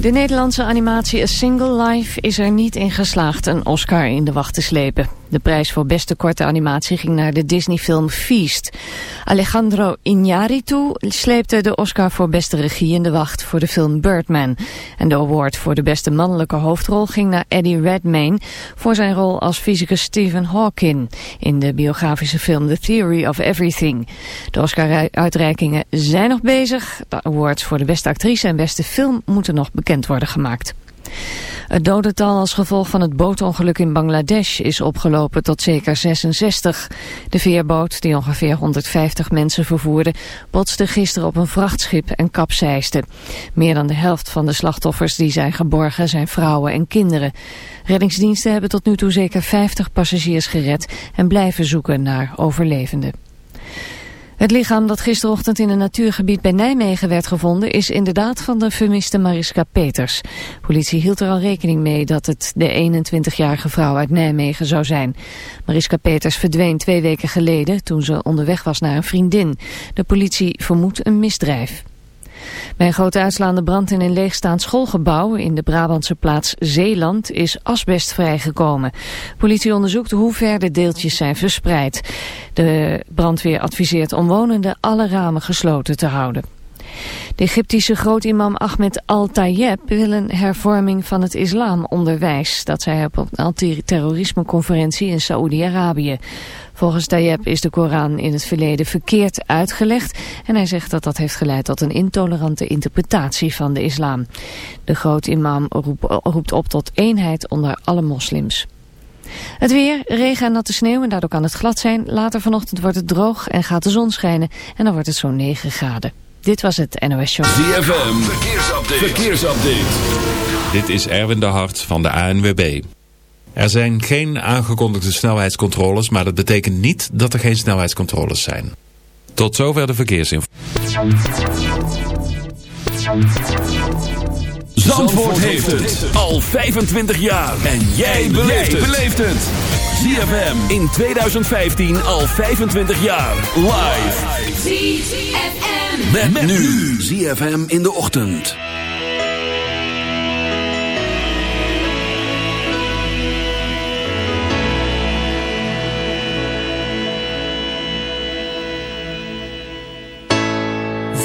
De Nederlandse animatie A Single Life is er niet in geslaagd een Oscar in de wacht te slepen. De prijs voor beste korte animatie ging naar de Disney-film Feast. Alejandro Iñárritu sleepte de Oscar voor beste regie in de wacht voor de film Birdman. En de award voor de beste mannelijke hoofdrol ging naar Eddie Redmayne voor zijn rol als fysicus Stephen Hawking in de biografische film The Theory of Everything. De Oscar-uitreikingen zijn nog bezig. De awards voor de beste actrice en beste film moeten nog bekend worden gemaakt. Het dodental als gevolg van het bootongeluk in Bangladesh is opgelopen tot zeker 66. De veerboot, die ongeveer 150 mensen vervoerde, botste gisteren op een vrachtschip en kapseisde. Meer dan de helft van de slachtoffers die zijn geborgen zijn vrouwen en kinderen. Reddingsdiensten hebben tot nu toe zeker 50 passagiers gered en blijven zoeken naar overlevenden. Het lichaam dat gisterochtend in een natuurgebied bij Nijmegen werd gevonden is inderdaad van de vermiste Mariska Peters. Politie hield er al rekening mee dat het de 21-jarige vrouw uit Nijmegen zou zijn. Mariska Peters verdween twee weken geleden toen ze onderweg was naar een vriendin. De politie vermoedt een misdrijf. Bij een grote uitslaande brand in een leegstaand schoolgebouw in de Brabantse plaats Zeeland is asbest vrijgekomen. Politie onderzoekt hoe ver de deeltjes zijn verspreid. De brandweer adviseert omwonenden alle ramen gesloten te houden. De Egyptische grootimam Ahmed Al-Tayeb wil een hervorming van het islamonderwijs. Dat zei hij op een antiterrorismeconferentie in Saoedi-Arabië. Volgens Tayeb is de Koran in het verleden verkeerd uitgelegd en hij zegt dat dat heeft geleid tot een intolerante interpretatie van de islam. De grootimam roept op tot eenheid onder alle moslims. Het weer, regen en natte sneeuw en daardoor kan het glad zijn. Later vanochtend wordt het droog en gaat de zon schijnen en dan wordt het zo'n 9 graden. Dit was het NOS Show. ZFM, verkeersupdate. verkeersupdate. Dit is Erwin de Hart van de ANWB. Er zijn geen aangekondigde snelheidscontroles, maar dat betekent niet dat er geen snelheidscontroles zijn. Tot zover de verkeersinformatie. Zandvoort heeft het al 25 jaar. En jij beleeft het. ZFM in 2015 al 25 jaar. Live. ZFM. Met, met nu. ZFM in de ochtend.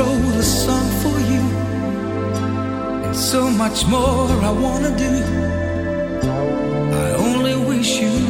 wrote a song for you, and so much more I wanna do. I only wish you.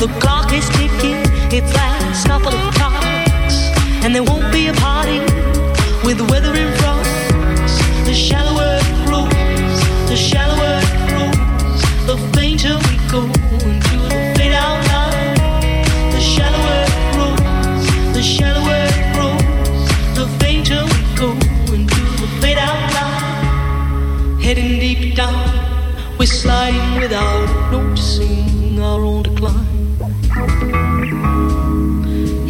the clock is ticking, its last couple of clocks, and there won't be a party with the weather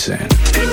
Streisand.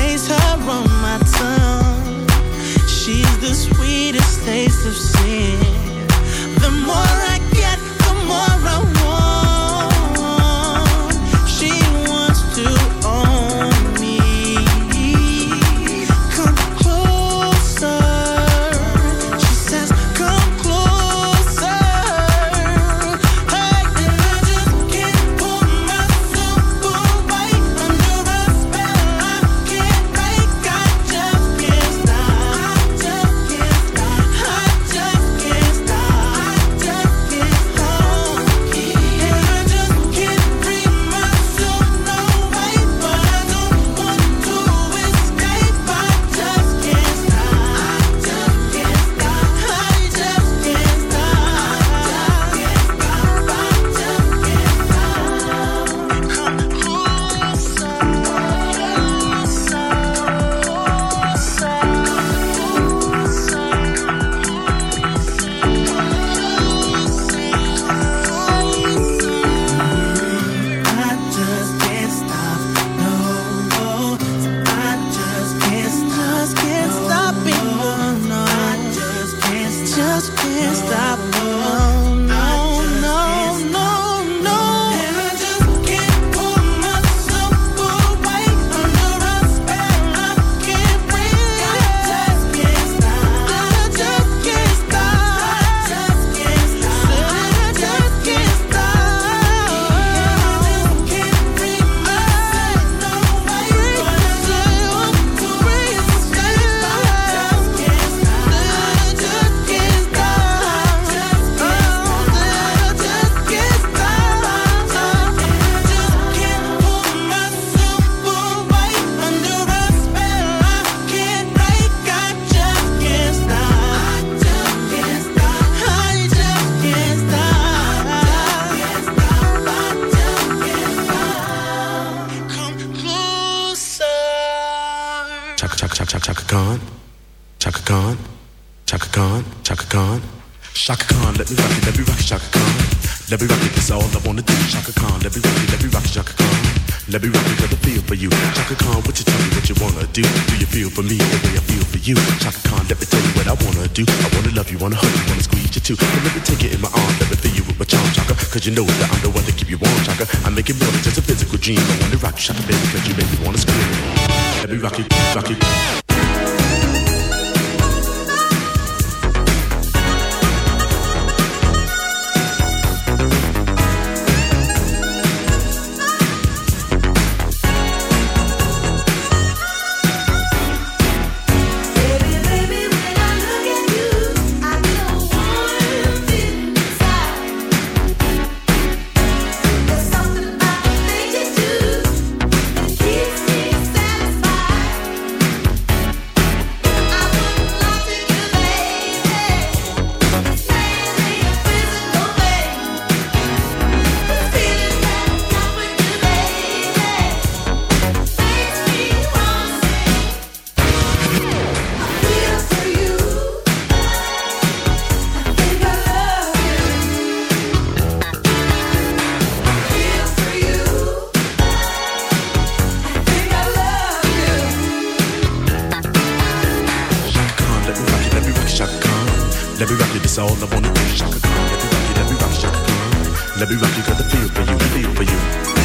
Taste her on my tongue. She's the sweetest taste of sin. Let me rock it, that's all I wanna do. Chaka Khan, let me rock it, let me rock it, Chaka Khan. Let me rock it, cause I feel for you. Chaka Khan, what you tell me what you wanna do? Do you feel for me the way I feel for you? Chaka Khan, let me tell you what I wanna do. I wanna love you, wanna hug you, wanna squeeze you too. And let me take it in my arms, let me feel you with my charm, Chaka. Cause you know that I'm the one to keep you warm, Chaka. I make it more than just a physical dream. I wanna rock you, Chaka, baby, cause you make me wanna scream. Let me rock it, rock it. Let me rock you, that's all I wanna do. Chaka Khan, let me rock you, let me rock, Chaka Khan. Let me rock you, got the feel for you, feel for you.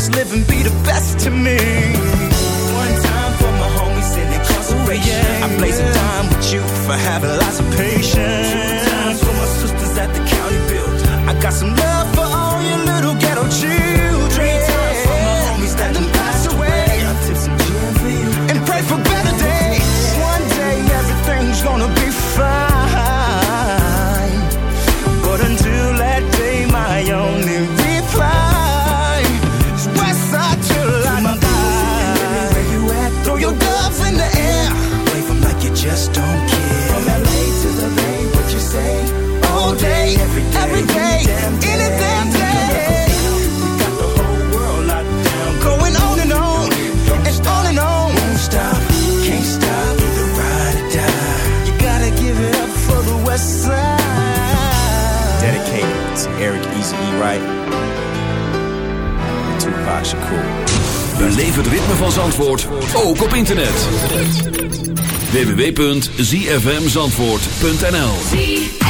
just live and be Eric Easy E. Wright. En Tupac Shakur. Beleef het ritme van Zandvoort, ook op internet. www.zfmzandvoort.nl